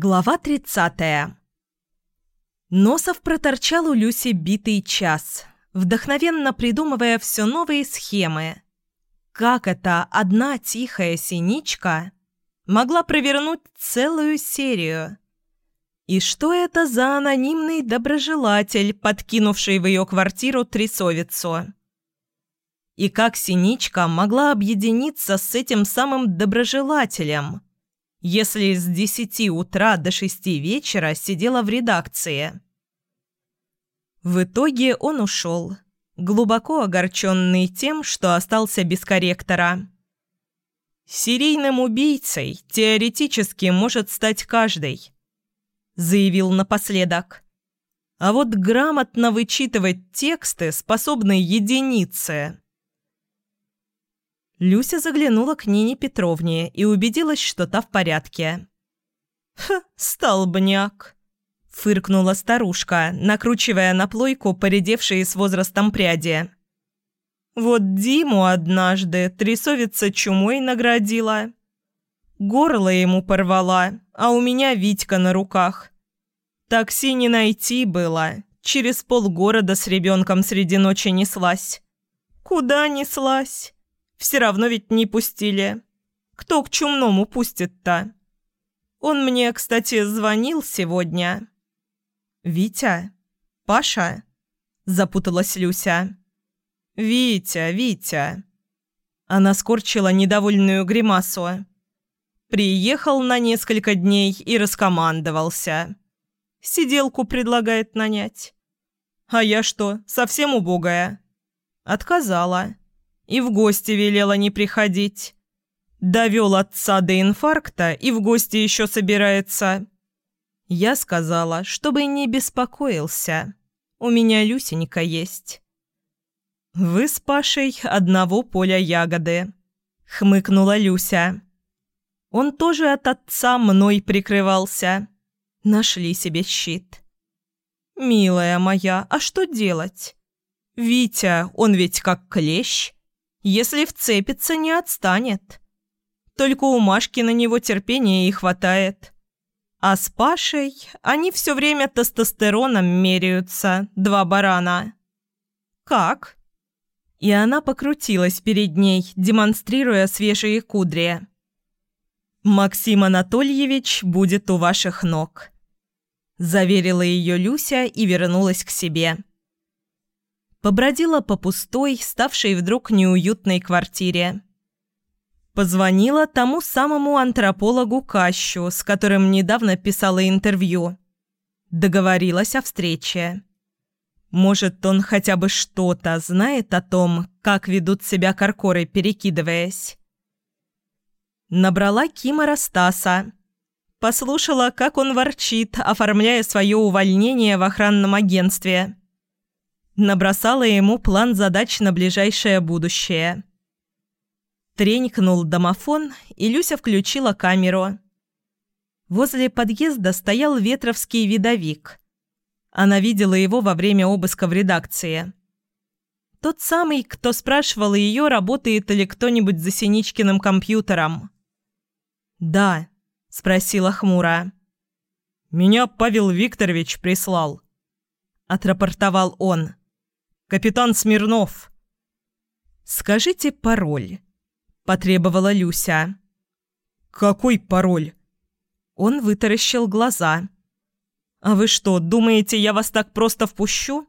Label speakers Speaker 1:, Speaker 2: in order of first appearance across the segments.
Speaker 1: Глава 30. Носов проторчал у Люси битый час, вдохновенно придумывая все новые схемы. Как эта одна тихая синичка могла провернуть целую серию? И что это за анонимный доброжелатель, подкинувший в ее квартиру трясовицу? И как синичка могла объединиться с этим самым доброжелателем – если с десяти утра до шести вечера сидела в редакции. В итоге он ушел, глубоко огорченный тем, что остался без корректора. «Серийным убийцей теоретически может стать каждый», — заявил напоследок. «А вот грамотно вычитывать тексты способны единицы». Люся заглянула к Нине Петровне и убедилась, что та в порядке. «Х, столбняк!» – фыркнула старушка, накручивая на плойку поредевшие с возрастом пряди. «Вот Диму однажды трясовица чумой наградила. Горло ему порвала, а у меня Витька на руках. Такси не найти было, через полгорода с ребенком среди ночи неслась. Куда неслась?» Все равно ведь не пустили. Кто к чумному пустит-то? Он мне, кстати, звонил сегодня. «Витя? Паша?» – запуталась Люся. «Витя, Витя!» Она скорчила недовольную гримасу. Приехал на несколько дней и раскомандовался. Сиделку предлагает нанять. А я что, совсем убогая? Отказала. И в гости велела не приходить. Довел отца до инфаркта и в гости еще собирается. Я сказала, чтобы не беспокоился. У меня Люсенька есть. «Вы с Пашей одного поля ягоды», — хмыкнула Люся. «Он тоже от отца мной прикрывался. Нашли себе щит». «Милая моя, а что делать? Витя, он ведь как клещ. Если вцепится, не отстанет. Только у Машки на него терпения и хватает. А с Пашей они все время тестостероном меряются, два барана. «Как?» И она покрутилась перед ней, демонстрируя свежие кудри. «Максим Анатольевич будет у ваших ног», – заверила ее Люся и вернулась к себе побродила по пустой, ставшей вдруг неуютной квартире. Позвонила тому самому антропологу Кащу, с которым недавно писала интервью. Договорилась о встрече. Может, он хотя бы что-то знает о том, как ведут себя каркоры, перекидываясь. Набрала Кима Растаса. Послушала, как он ворчит, оформляя свое увольнение в охранном агентстве. Набросала ему план задач на ближайшее будущее. Тренькнул домофон, и Люся включила камеру. Возле подъезда стоял ветровский видовик. Она видела его во время обыска в редакции. Тот самый, кто спрашивал ее, работает ли кто-нибудь за Синичкиным компьютером. «Да», – спросила хмуро. «Меня Павел Викторович прислал», – отрапортовал он. Капитан Смирнов!» «Скажите пароль», – потребовала Люся. «Какой пароль?» Он вытаращил глаза. «А вы что, думаете, я вас так просто впущу?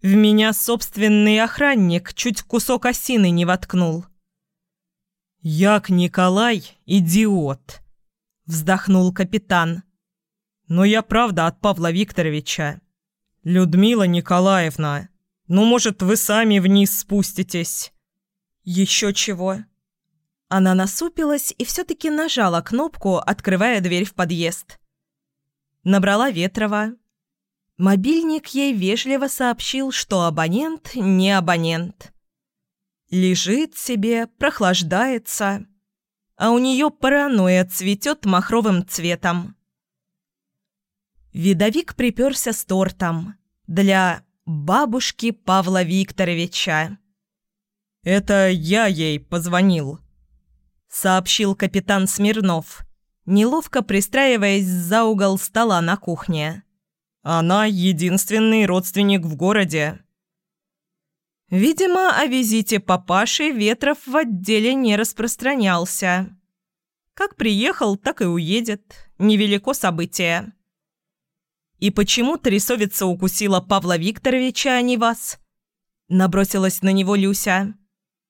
Speaker 1: В меня собственный охранник чуть кусок осины не воткнул». «Як Николай – идиот», – вздохнул капитан. «Но я правда от Павла Викторовича. Людмила Николаевна, ну, может, вы сами вниз спуститесь?» «Еще чего?» Она насупилась и все-таки нажала кнопку, открывая дверь в подъезд. Набрала Ветрова. Мобильник ей вежливо сообщил, что абонент не абонент. Лежит себе, прохлаждается, а у нее паранойя цветет махровым цветом. Видовик приперся с тортом для бабушки Павла Викторовича. «Это я ей позвонил», — сообщил капитан Смирнов. неловко пристраиваясь за угол стола на кухне. «Она единственный родственник в городе». Видимо, о визите папаши Ветров в отделе не распространялся. Как приехал, так и уедет. Невелико событие. «И почему трясовица укусила Павла Викторовича, а не вас?» Набросилась на него Люся.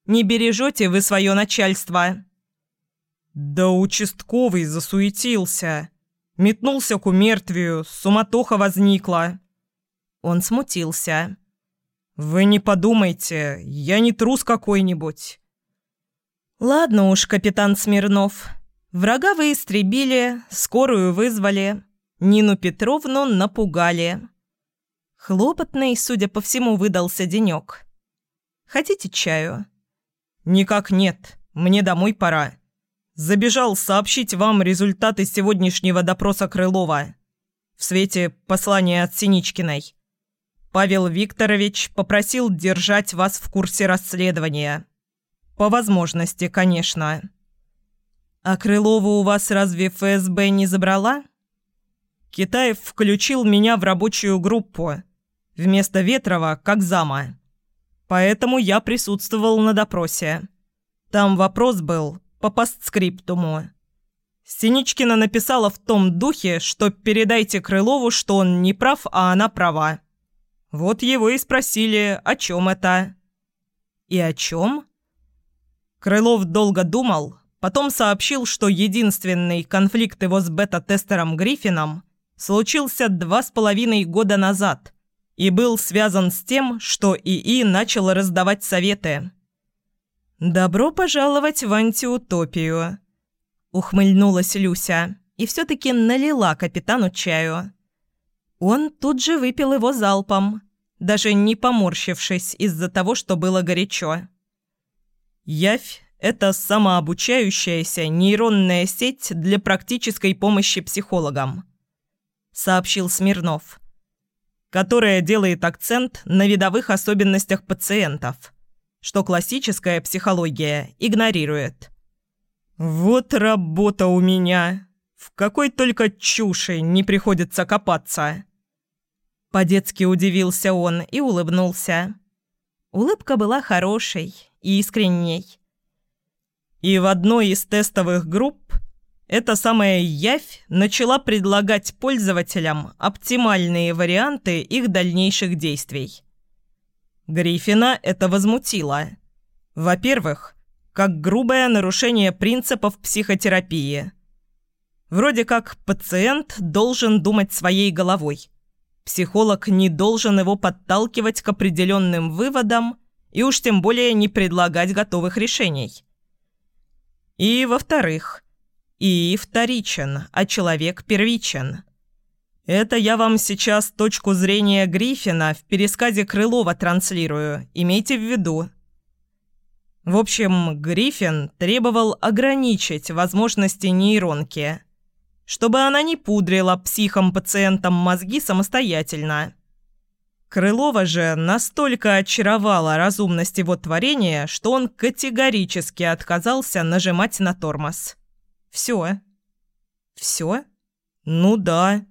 Speaker 1: «Не бережете вы свое начальство?» «Да участковый засуетился. Метнулся к умертвию, суматоха возникла». Он смутился. «Вы не подумайте, я не трус какой-нибудь». «Ладно уж, капитан Смирнов. Врага вы истребили, скорую вызвали, Нину Петровну напугали». Хлопотный, судя по всему, выдался денек. «Хотите чаю?» «Никак нет. Мне домой пора. Забежал сообщить вам результаты сегодняшнего допроса Крылова в свете послания от Синичкиной». Павел Викторович попросил держать вас в курсе расследования. По возможности, конечно. А Крылову у вас разве ФСБ не забрала? Китаев включил меня в рабочую группу. Вместо Ветрова, как зама. Поэтому я присутствовал на допросе. Там вопрос был по постскриптуму. Синичкина написала в том духе, что передайте Крылову, что он не прав, а она права. Вот его и спросили, о чем это. И о чем? Крылов долго думал, потом сообщил, что единственный конфликт его с бета-тестером Гриффином случился два с половиной года назад и был связан с тем, что ИИ начал раздавать советы. «Добро пожаловать в антиутопию», — ухмыльнулась Люся и все-таки налила капитану чаю. Он тут же выпил его залпом, даже не поморщившись из-за того, что было горячо. Явь – это самообучающаяся нейронная сеть для практической помощи психологам, сообщил Смирнов, которая делает акцент на видовых особенностях пациентов, что классическая психология игнорирует. «Вот работа у меня! В какой только чуши не приходится копаться!» По-детски удивился он и улыбнулся. Улыбка была хорошей и искренней. И в одной из тестовых групп эта самая явь начала предлагать пользователям оптимальные варианты их дальнейших действий. Гриффина это возмутило. Во-первых, как грубое нарушение принципов психотерапии. Вроде как пациент должен думать своей головой, Психолог не должен его подталкивать к определенным выводам и уж тем более не предлагать готовых решений. И, во-вторых, и вторичен, а человек первичен. Это я вам сейчас точку зрения Гриффина в пересказе Крылова транслирую, имейте в виду. В общем, Гриффин требовал ограничить возможности нейронки – чтобы она не пудрила психом-пациентам мозги самостоятельно. Крылова же настолько очаровала разумность его творения, что он категорически отказался нажимать на тормоз. «Все». «Все?» «Ну да».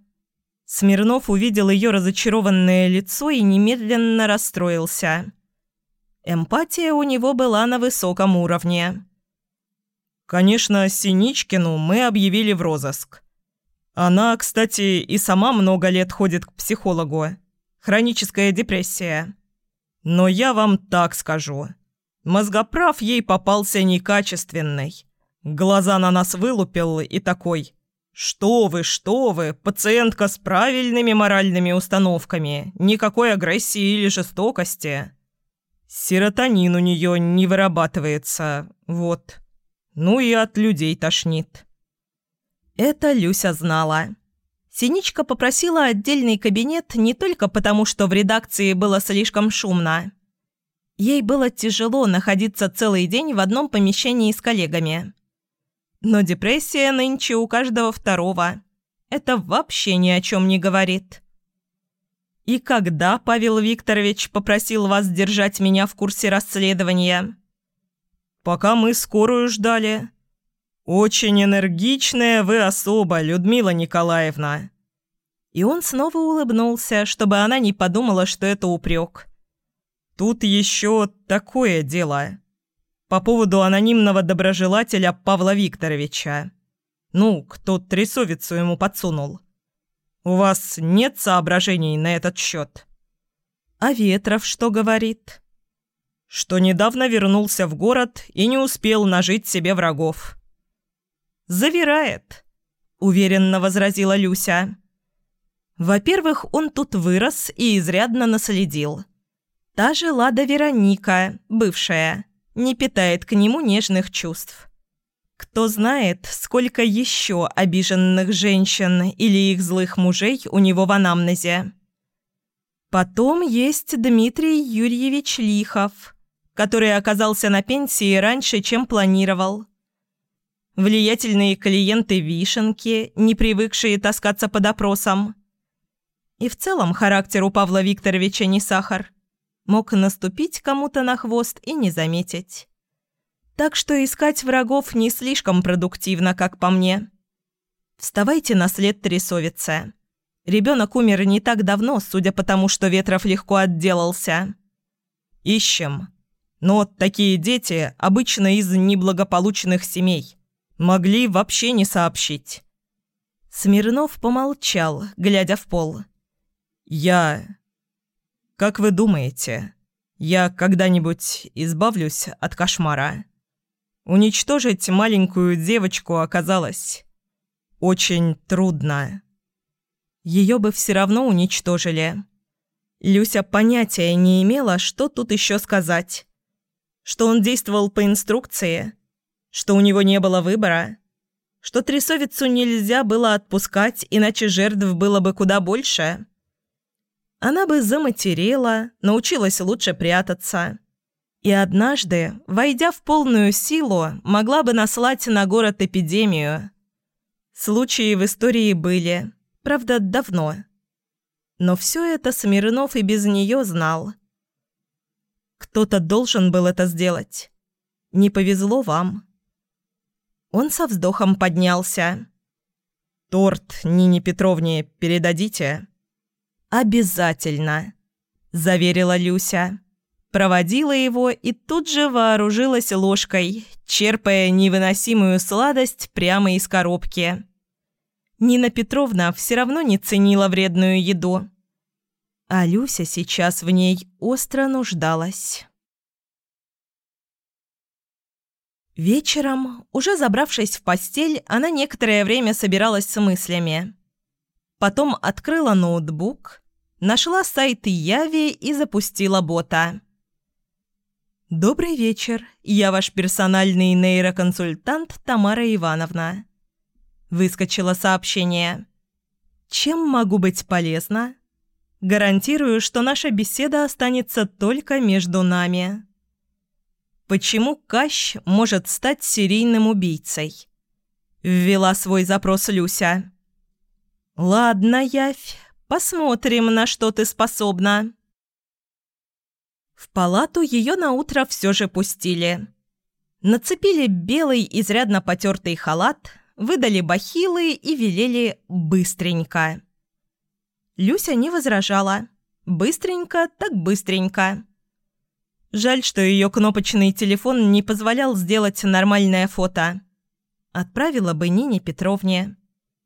Speaker 1: Смирнов увидел ее разочарованное лицо и немедленно расстроился. Эмпатия у него была на высоком уровне. Конечно, Синичкину мы объявили в розыск. Она, кстати, и сама много лет ходит к психологу. Хроническая депрессия. Но я вам так скажу. Мозгоправ ей попался некачественный. Глаза на нас вылупил и такой. «Что вы, что вы, пациентка с правильными моральными установками, никакой агрессии или жестокости». Серотонин у нее не вырабатывается, вот. Ну и от людей тошнит. Это Люся знала. Синичка попросила отдельный кабинет не только потому, что в редакции было слишком шумно. Ей было тяжело находиться целый день в одном помещении с коллегами. Но депрессия нынче у каждого второго. Это вообще ни о чем не говорит. «И когда Павел Викторович попросил вас держать меня в курсе расследования?» «Пока мы скорую ждали. «Очень энергичная вы особа, Людмила Николаевна!» И он снова улыбнулся, чтобы она не подумала, что это упрек. «Тут еще такое дело. По поводу анонимного доброжелателя Павла Викторовича. Ну, кто трясовицу ему подсунул. У вас нет соображений на этот счет?» «А Ветров что говорит?» «Что недавно вернулся в город и не успел нажить себе врагов». «Завирает», — уверенно возразила Люся. Во-первых, он тут вырос и изрядно наследил. Та же Лада Вероника, бывшая, не питает к нему нежных чувств. Кто знает, сколько еще обиженных женщин или их злых мужей у него в анамнезе. Потом есть Дмитрий Юрьевич Лихов, который оказался на пенсии раньше, чем планировал. Влиятельные клиенты Вишенки, не привыкшие таскаться по допросам – и в целом характер у Павла Викторовича не сахар. Мог наступить кому-то на хвост и не заметить. Так что искать врагов не слишком продуктивно, как по мне. Вставайте на след трясовицы. Ребенок умер не так давно, судя по тому, что Ветров легко отделался. Ищем. Но такие дети обычно из неблагополучных семей. Могли вообще не сообщить. Смирнов помолчал, глядя в пол. «Я... Как вы думаете, я когда-нибудь избавлюсь от кошмара? Уничтожить маленькую девочку оказалось очень трудно. Ее бы все равно уничтожили». Люся понятия не имела, что тут еще сказать. Что он действовал по инструкции, что у него не было выбора, что трясовицу нельзя было отпускать, иначе жертв было бы куда больше она бы заматерела, научилась лучше прятаться. И однажды, войдя в полную силу, могла бы наслать на город эпидемию. Случаи в истории были, правда, давно. Но все это Смирнов и без нее знал. Кто-то должен был это сделать. Не повезло вам. Он со вздохом поднялся. «Торт Нине Петровне передадите?» «Обязательно», – заверила Люся. Проводила его и тут же вооружилась ложкой, черпая невыносимую сладость прямо из коробки. Нина Петровна все равно не ценила вредную еду. А Люся сейчас в ней остро нуждалась. Вечером, уже забравшись в постель, она некоторое время собиралась с мыслями. Потом открыла ноутбук Нашла сайт Яви и запустила бота. «Добрый вечер. Я ваш персональный нейроконсультант Тамара Ивановна». Выскочило сообщение. «Чем могу быть полезна?» «Гарантирую, что наша беседа останется только между нами». «Почему Кащ может стать серийным убийцей?» Ввела свой запрос Люся. «Ладно, Явь, Посмотрим, на что ты способна». В палату ее на утро все же пустили. Нацепили белый изрядно потертый халат, выдали бахилы и велели быстренько. Люся не возражала. Быстренько, так быстренько. Жаль, что ее кнопочный телефон не позволял сделать нормальное фото. Отправила бы Нине Петровне.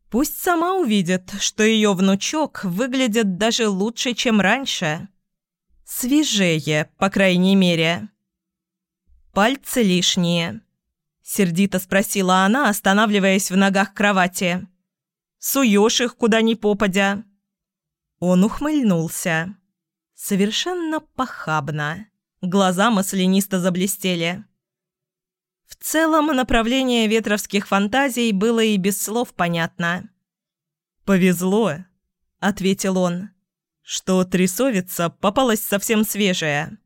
Speaker 1: Пусть сама увидит, что ее внучок выглядит даже лучше, чем раньше. Свежее, по крайней мере. «Пальцы лишние», — сердито спросила она, останавливаясь в ногах кровати. «Суешь их куда ни попадя». Он ухмыльнулся. Совершенно похабно. Глаза маслянисто заблестели. В целом, направление ветровских фантазий было и без слов понятно. «Повезло», — ответил он, — «что трясовица попалась совсем свежая.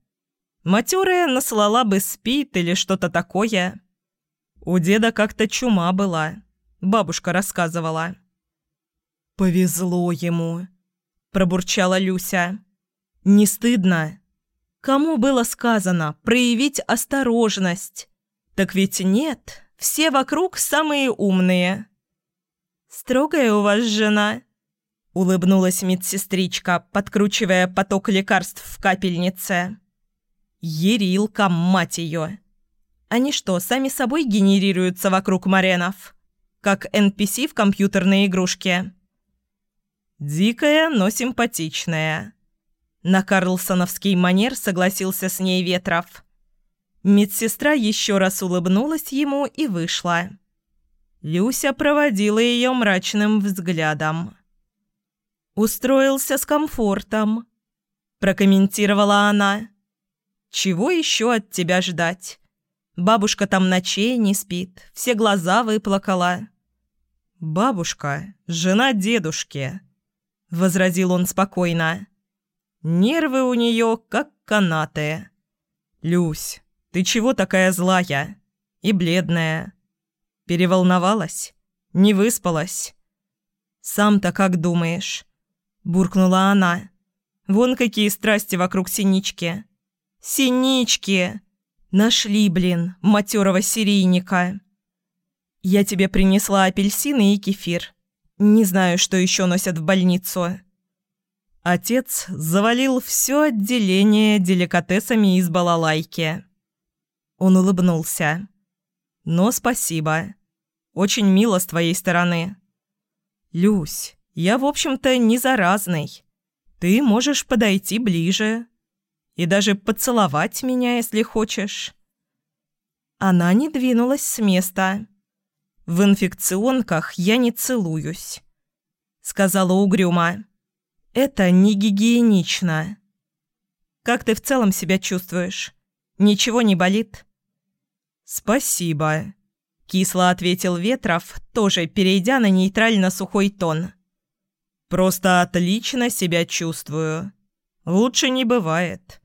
Speaker 1: Матерая наслала бы спит или что-то такое. У деда как-то чума была, бабушка рассказывала». «Повезло ему», — пробурчала Люся. «Не стыдно? Кому было сказано проявить осторожность?» Так ведь нет, Все вокруг самые умные». «Строгая у вас жена», — улыбнулась медсестричка, подкручивая поток лекарств в капельнице. «Ерилка, мать ее!» Они что, сами собой генерируются вокруг маренов? Как NPC в компьютерной игрушке?» «Дикая, но симпатичная». На карлсоновский манер согласился с ней Ветров. Медсестра еще раз улыбнулась ему и вышла. Люся проводила ее мрачным взглядом. «Устроился с комфортом», – прокомментировала она. «Чего еще от тебя ждать? Бабушка там ночей не спит, все глаза выплакала». «Бабушка – жена дедушки», – возразил он спокойно. «Нервы у нее как канаты. Люсь, ты чего такая злая и бледная? Переволновалась? Не выспалась?» «Сам-то как думаешь?» – буркнула она. «Вон какие страсти вокруг синички». «Синички!» «Нашли, блин, матерого серийника!» «Я тебе принесла апельсины и кефир. Не знаю, что еще носят в больницу». Отец завалил все отделение деликатесами из балалайки. Он улыбнулся. «Но спасибо. Очень мило с твоей стороны». «Люсь, я, в общем-то, не заразный. Ты можешь подойти ближе и даже поцеловать меня, если хочешь». Она не двинулась с места. «В инфекционках я не целуюсь», — сказала угрюмо. «Это не гигиенично». «Как ты в целом себя чувствуешь? Ничего не болит?» «Спасибо», — кисло ответил Ветров, тоже перейдя на нейтрально-сухой тон. «Просто отлично себя чувствую. Лучше не бывает.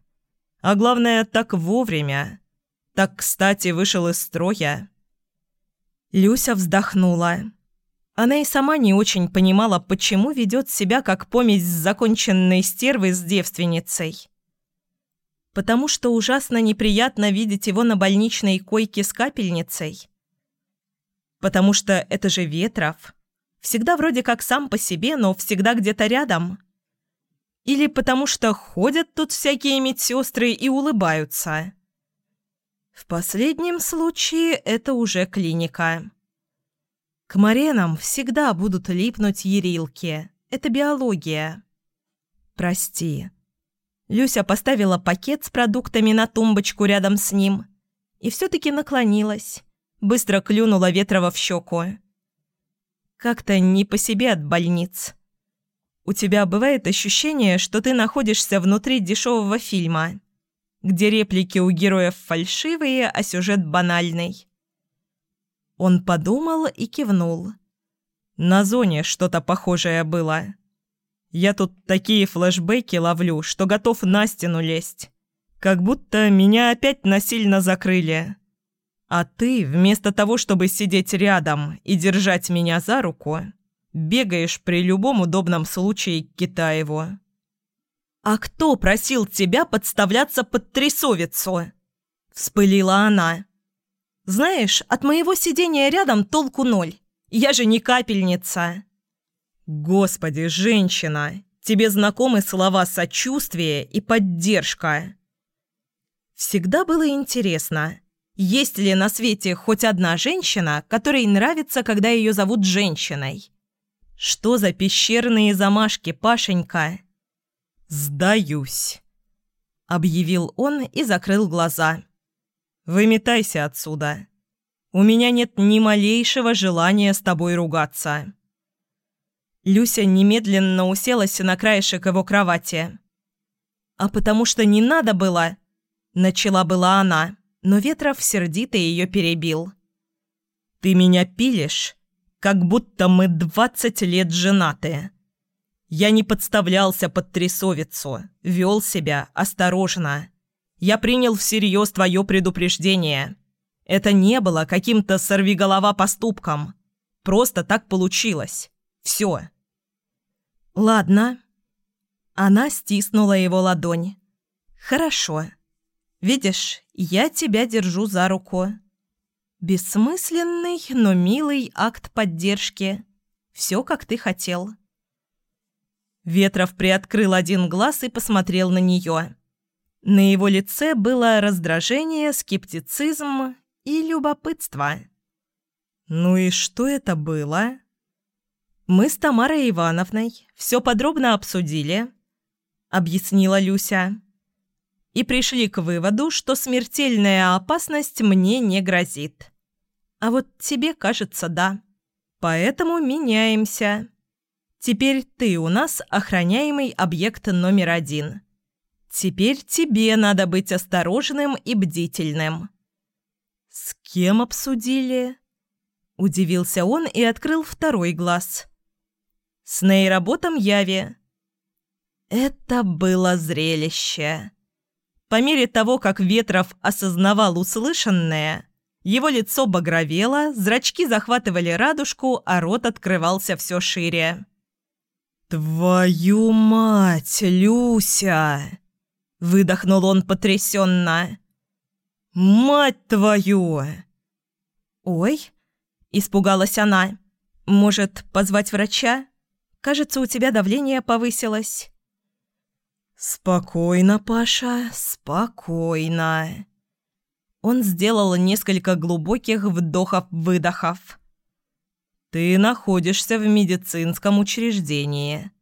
Speaker 1: А главное, так вовремя. Так, кстати, вышел из строя». Люся вздохнула. Она и сама не очень понимала, почему ведет себя как помесь с законченной стервой с девственницей. Потому что ужасно неприятно видеть его на больничной койке с капельницей. Потому что это же Ветров. Всегда вроде как сам по себе, но всегда где-то рядом. Или потому что ходят тут всякие медсестры и улыбаются. В последнем случае это уже клиника. К маренам всегда будут липнуть ерилки. Это биология. Прости. Люся поставила пакет с продуктами на тумбочку рядом с ним и все-таки наклонилась. Быстро клюнула Ветрова в щеку. Как-то не по себе от больниц. У тебя бывает ощущение, что ты находишься внутри дешевого фильма – где реплики у героев фальшивые, а сюжет банальный. Он подумал и кивнул. На зоне что-то похожее было. Я тут такие флешбеки ловлю, что готов на стену лезть. Как будто меня опять насильно закрыли. А ты, вместо того, чтобы сидеть рядом и держать меня за руку, бегаешь при любом удобном случае к Китаеву. «А кто просил тебя подставляться под трясовицу?» – вспылила она. «Знаешь, от моего сидения рядом толку ноль. Я же не капельница». «Господи, женщина, тебе знакомы слова «сочувствие» и «поддержка». Всегда было интересно, есть ли на свете хоть одна женщина, которой нравится, когда ее зовут женщиной? Что за пещерные замашки, Пашенька?» «Сдаюсь», — объявил он и закрыл глаза. «Выметайся отсюда. У меня нет ни малейшего желания с тобой ругаться». Люся немедленно уселась на краешек его кровати. «А потому что не надо было...» Начала была она, но Ветров сердито ее перебил. «Ты меня пилишь, как будто мы двадцать лет женаты. Я не подставлялся под трясовицу, вел себя осторожно. Я принял всерьез твое предупреждение. Это не было каким-то сорвиголова поступком. Просто так получилось. Все. Ладно. Она стиснула его ладонь. Хорошо. Видишь, я тебя держу за руку. Бессмысленный, но милый акт поддержки. Все, как ты хотел. Ветров приоткрыл один глаз и посмотрел на нее. На его лице было раздражение, скептицизм и любопытство. «Ну и что это было?» «Мы с Тамарой Ивановной все подробно обсудили», — объяснила Люся. «И пришли к выводу, что смертельная опасность мне не грозит. А вот тебе, кажется, да. Поэтому меняемся. Теперь ты у нас охраняемый объект номер один. Теперь тебе надо быть осторожным и бдительным». «С кем обсудили?» Удивился он и открыл второй глаз. «С нейроботом Яви». Это было зрелище. По мере того, как Ветров осознавал услышанное, его лицо багровело, зрачки захватывали радужку, а рот открывался все шире. «Твою мать, Люся!» – выдохнул он потрясенно. «Мать твою!» «Ой!» – испугалась она. «Может, позвать врача? Кажется, у тебя давление повысилось». «Спокойно, Паша, спокойно». Он сделал несколько глубоких вдохов-выдохов. «Ты находишься в медицинском учреждении.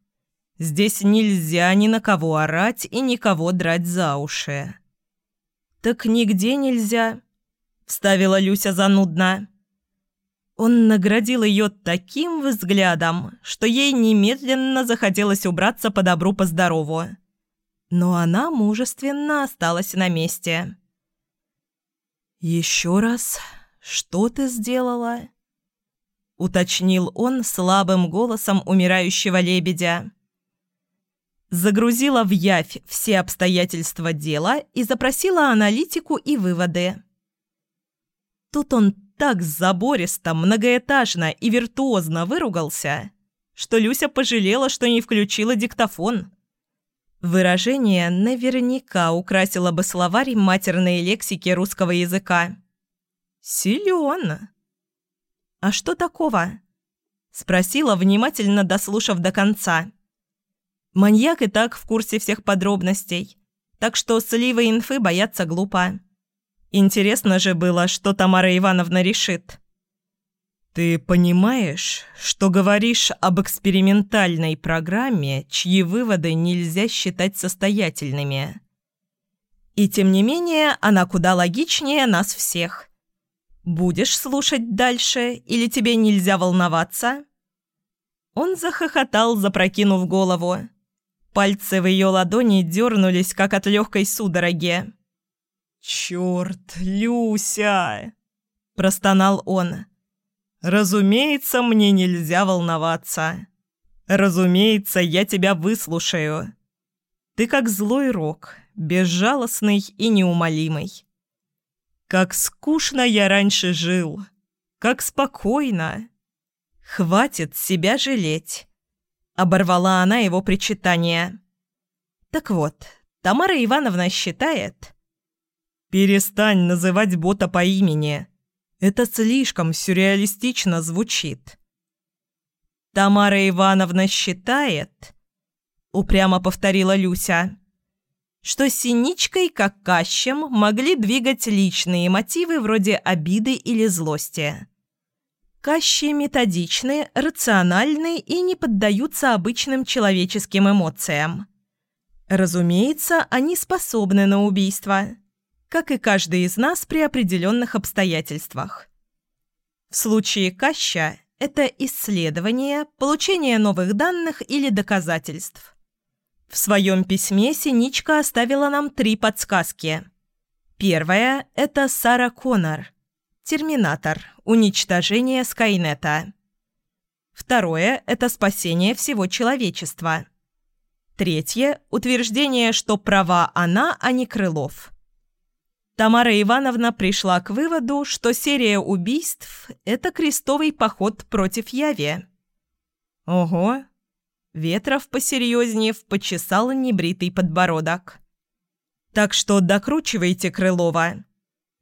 Speaker 1: Здесь нельзя ни на кого орать и никого драть за уши». «Так нигде нельзя», — вставила Люся занудно. Он наградил ее таким взглядом, что ей немедленно захотелось убраться по добру по здорову. Но она мужественно осталась на месте. «Еще раз, что ты сделала?» — уточнил он слабым голосом умирающего лебедя загрузила в явь все обстоятельства дела и запросила аналитику и выводы. Тут он так забористо, многоэтажно и виртуозно выругался, что Люся пожалела, что не включила диктофон. Выражение наверняка украсило бы словарь матерной лексики русского языка. «Силён!» «А что такого?» – спросила, внимательно дослушав до конца. Маньяк и так в курсе всех подробностей, так что сливы инфы бояться глупо. Интересно же было, что Тамара Ивановна решит. «Ты понимаешь, что говоришь об экспериментальной программе, чьи выводы нельзя считать состоятельными?» И тем не менее, она куда логичнее нас всех. Будешь слушать дальше или тебе нельзя волноваться?» Он захохотал, запрокинув голову. Пальцы в ее ладони дернулись, как от легкой судороги. «Черт, Люся!» – простонал он. «Разумеется, мне нельзя волноваться. Разумеется, я тебя выслушаю. Ты как злой рок, безжалостный и неумолимый. Как скучно я раньше жил, как спокойно. Хватит себя жалеть. Оборвала она его причитание. Так вот, Тамара Ивановна считает... «Перестань называть бота по имени. Это слишком сюрреалистично звучит». «Тамара Ивановна считает...» Упрямо повторила Люся что синичкой, как кащем, могли двигать личные мотивы вроде обиды или злости. Кащи методичны, рациональны и не поддаются обычным человеческим эмоциям. Разумеется, они способны на убийство, как и каждый из нас при определенных обстоятельствах. В случае Каща это исследование, получение новых данных или доказательств. В своем письме Синичка оставила нам три подсказки. Первая – это Сара Коннор, Терминатор. Уничтожение Скайнета. Второе – это спасение всего человечества. Третье – утверждение, что права она, а не Крылов. Тамара Ивановна пришла к выводу, что серия убийств – это крестовый поход против Яви. Ого! Ветров посерьезнее почесал небритый подбородок. Так что докручивайте Крылова.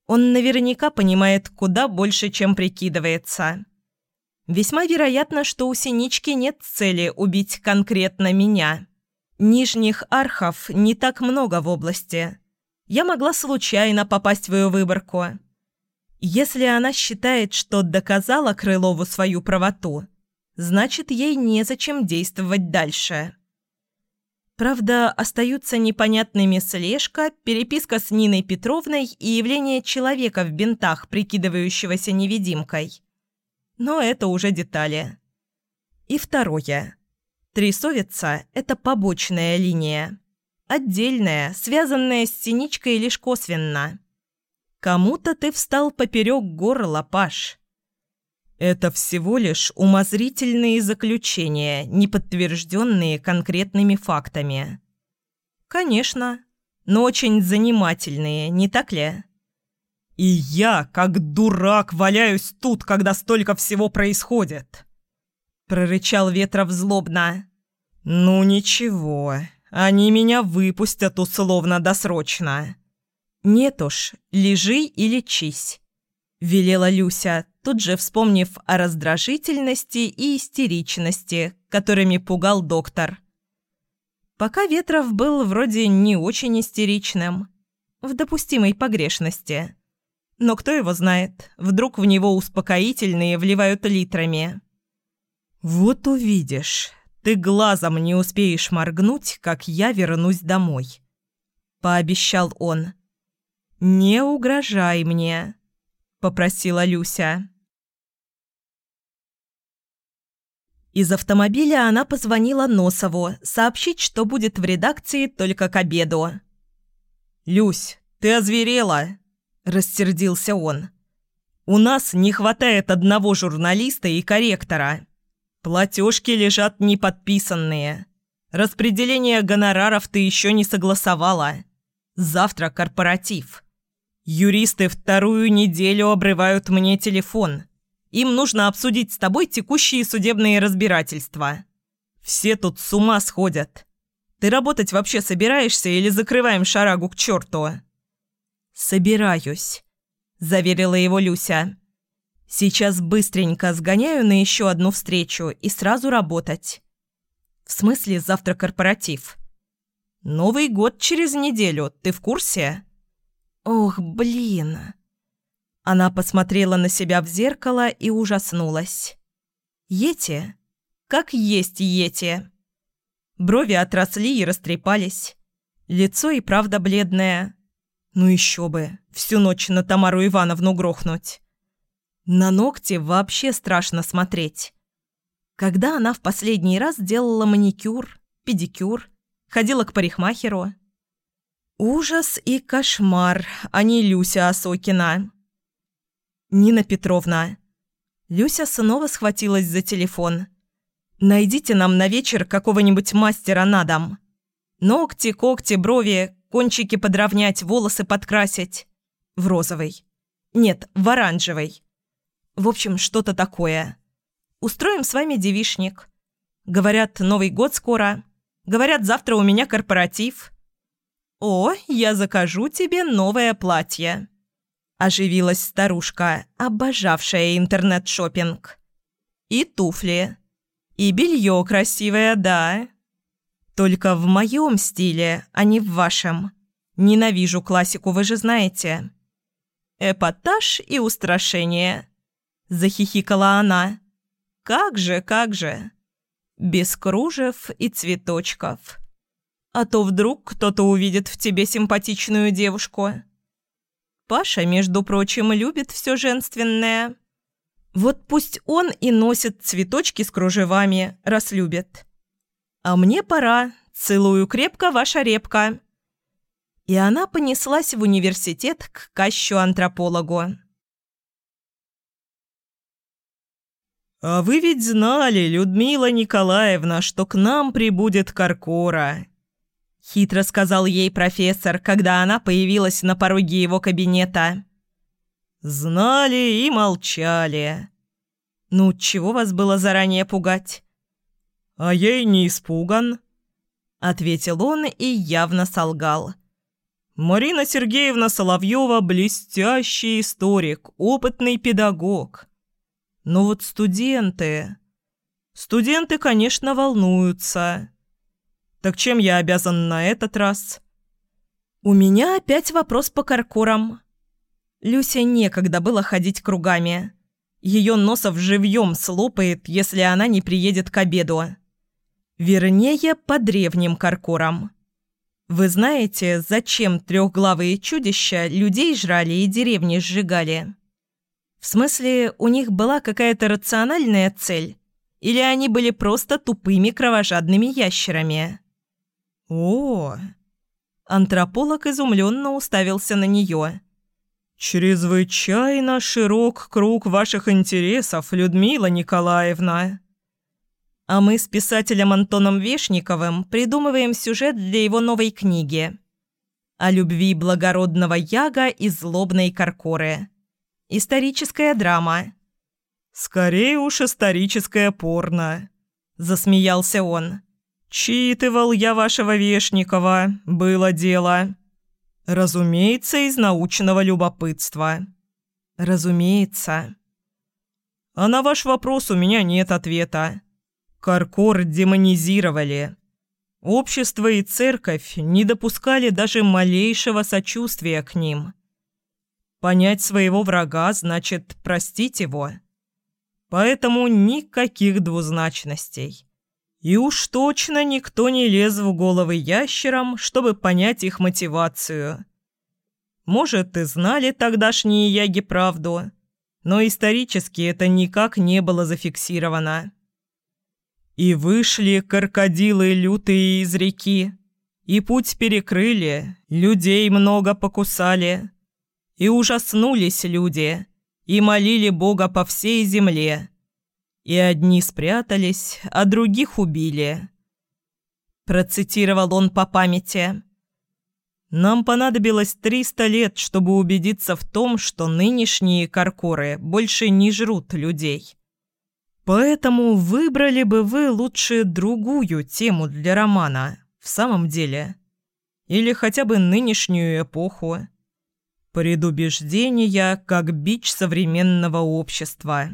Speaker 1: Он наверняка понимает куда больше, чем прикидывается. Весьма вероятно, что у Синички нет цели убить конкретно меня. Нижних архов не так много в области. Я могла случайно попасть в ее выборку. Если она считает, что доказала Крылову свою правоту, значит, ей незачем действовать дальше. Правда, остаются непонятными слежка, переписка с Ниной Петровной и явление человека в бинтах, прикидывающегося невидимкой. Но это уже детали. И второе. Трясовица – это побочная линия. Отдельная, связанная с синичкой лишь косвенно. Кому-то ты встал поперек горла, Паш. Это всего лишь умозрительные заключения, не подтвержденные конкретными фактами. Конечно, но очень занимательные, не так ли? И я, как дурак, валяюсь тут, когда столько всего происходит. Прорычал Ветров злобно. Ну ничего, они меня выпустят условно-досрочно. Нет уж, лежи и лечись. Велела Люся, тут же вспомнив о раздражительности и истеричности, которыми пугал доктор. Пока Ветров был вроде не очень истеричным, в допустимой погрешности. Но кто его знает, вдруг в него успокоительные вливают литрами. «Вот увидишь, ты глазом не успеешь моргнуть, как я вернусь домой», — пообещал он. «Не угрожай мне» попросила Люся. Из автомобиля она позвонила Носову, сообщить, что будет в редакции только к обеду. «Люсь, ты озверела!» – рассердился он. «У нас не хватает одного журналиста и корректора. Платежки лежат неподписанные. Распределение гонораров ты еще не согласовала. Завтра корпоратив. Юристы вторую неделю обрывают мне телефон. Им нужно обсудить с тобой текущие судебные разбирательства. Все тут с ума сходят. Ты работать вообще собираешься или закрываем шарагу к черту?» «Собираюсь», – заверила его Люся. «Сейчас быстренько сгоняю на еще одну встречу и сразу работать». «В смысле завтра корпоратив?» «Новый год через неделю, ты в курсе?» «Ох, блин!» Она посмотрела на себя в зеркало и ужаснулась. «Ети? Как есть Ети!» Брови отросли и растрепались. Лицо и правда бледное. Ну еще бы, всю ночь на Тамару Ивановну грохнуть. На ногти вообще страшно смотреть. Когда она в последний раз делала маникюр, педикюр, ходила к парикмахеру – Ужас и кошмар, а не Люся Осокина. Нина Петровна. Люся снова схватилась за телефон. Найдите нам на вечер какого-нибудь мастера на дом. Ногти, когти, брови, кончики подровнять, волосы подкрасить. В розовый. Нет, в оранжевый. В общем, что-то такое. Устроим с вами девишник. Говорят, Новый год скоро. Говорят, завтра у меня корпоратив. «О, я закажу тебе новое платье!» Оживилась старушка, обожавшая интернет шопинг «И туфли. И белье красивое, да. Только в моем стиле, а не в вашем. Ненавижу классику, вы же знаете». «Эпатаж и устрашение», – захихикала она. «Как же, как же!» Без кружев и цветочков. А то вдруг кто-то увидит в тебе симпатичную девушку. Паша, между прочим, любит все женственное. Вот пусть он и носит цветочки с кружевами, раз любит. А мне пора. Целую крепко, ваша репка. И она понеслась в университет к кащу-антропологу. «А вы ведь знали, Людмила Николаевна, что к нам прибудет Каркора», – хитро сказал ей профессор, когда она появилась на пороге его кабинета. «Знали и молчали». «Ну, чего вас было заранее пугать?» «А я и не испуган», – ответил он и явно солгал. Марина Сергеевна Соловьева – блестящий историк, опытный педагог. Но вот студенты... Студенты, конечно, волнуются. Так чем я обязан на этот раз? У меня опять вопрос по каркурам. Люся некогда было ходить кругами. Ее носов живьем слопает, если она не приедет к обеду. Вернее, по древним каркурам. Вы знаете, зачем трехглавые чудища людей жрали и деревни сжигали? В смысле, у них была какая-то рациональная цель? Или они были просто тупыми кровожадными ящерами? О, Антрополог изумленно уставился на нее. «Чрезвычайно широк круг ваших интересов, Людмила Николаевна». А мы с писателем Антоном Вешниковым придумываем сюжет для его новой книги о любви благородного Яга и злобной Каркоры. Историческая драма. «Скорее уж историческое порно», – засмеялся он. «Читывал я вашего Вешникова, было дело». Разумеется, из научного любопытства. Разумеется. А на ваш вопрос у меня нет ответа. Каркор демонизировали. Общество и церковь не допускали даже малейшего сочувствия к ним. Понять своего врага значит простить его. Поэтому никаких двузначностей. И уж точно никто не лез в головы ящерам, чтобы понять их мотивацию. Может, и знали тогдашние яги правду, но исторически это никак не было зафиксировано. И вышли крокодилы лютые из реки, и путь перекрыли, людей много покусали. И ужаснулись люди, и молили Бога по всей земле, и одни спрятались, а других убили. Процитировал он по памяти. Нам понадобилось 300 лет, чтобы убедиться в том, что нынешние каркоры больше не жрут людей. Поэтому выбрали бы вы лучше другую тему для романа, в самом деле. Или хотя бы нынешнюю эпоху. Предубеждения как бич современного общества.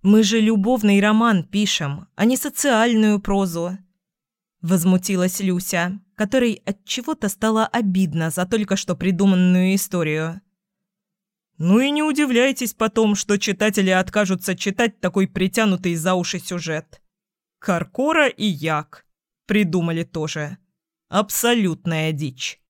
Speaker 1: Мы же любовный роман пишем, а не социальную прозу. Возмутилась Люся, которой от чего-то стало обидно за только что придуманную историю. Ну и не удивляйтесь потом, что читатели откажутся читать такой притянутый за уши сюжет. Каркора и Як придумали тоже. Абсолютная дичь.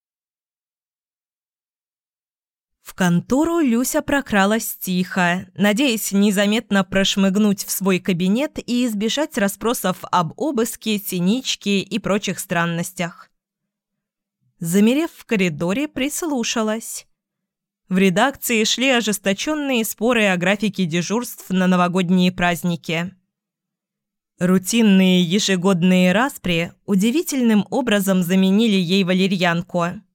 Speaker 1: В контору Люся прокралась тихо, надеясь незаметно прошмыгнуть в свой кабинет и избежать расспросов об обыске, синичке и прочих странностях. Замерев в коридоре, прислушалась. В редакции шли ожесточенные споры о графике дежурств на новогодние праздники. Рутинные ежегодные распри удивительным образом заменили ей валерьянку –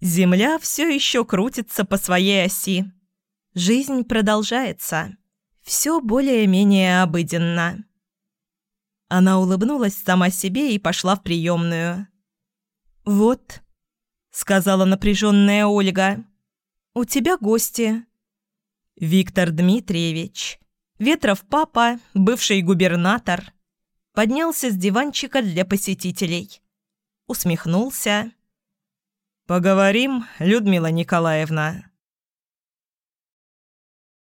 Speaker 1: Земля все еще крутится по своей оси. Жизнь продолжается. Все более-менее обыденно. Она улыбнулась сама себе и пошла в приемную. «Вот», — сказала напряженная Ольга, — «у тебя гости». Виктор Дмитриевич, Ветров папа, бывший губернатор, поднялся с диванчика для посетителей. Усмехнулся. «Поговорим, Людмила Николаевна?»